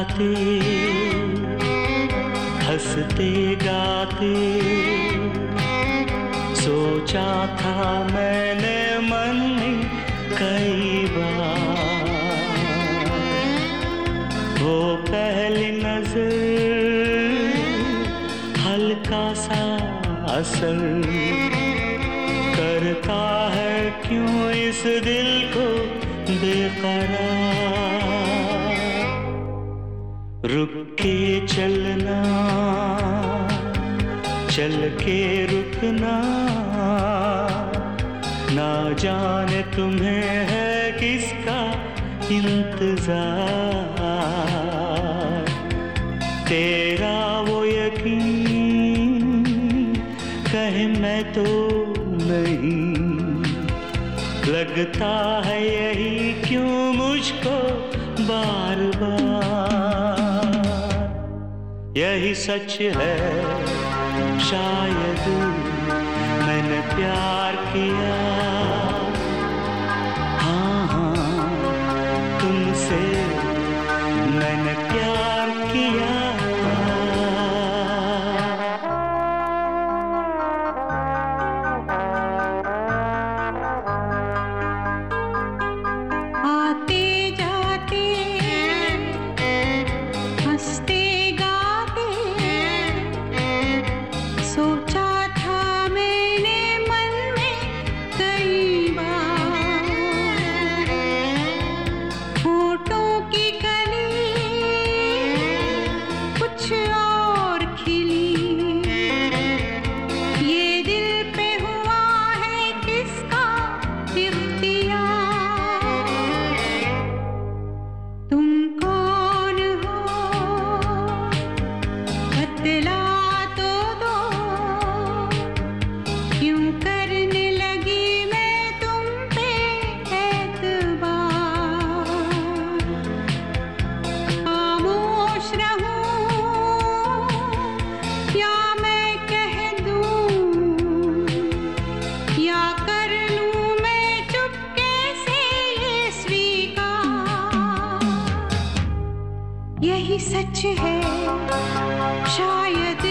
जाते, हँसते गाते। सोचा था मैंने मन कई बार। वो पहली नज़र, हल्का सा असर करता है क्यों इस दिल को बेकरार? रुक के चलना, चल के रुकना। ना जाने तुम्हें है किसका इंतज़ार। तेरा वो यकीन, कहे मैं तो नहीं। लगता है यही क्यों मुझको बार बार? यही सच है। शायद मैंने प्यार Dela यही सच है शायद